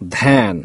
ধ্যান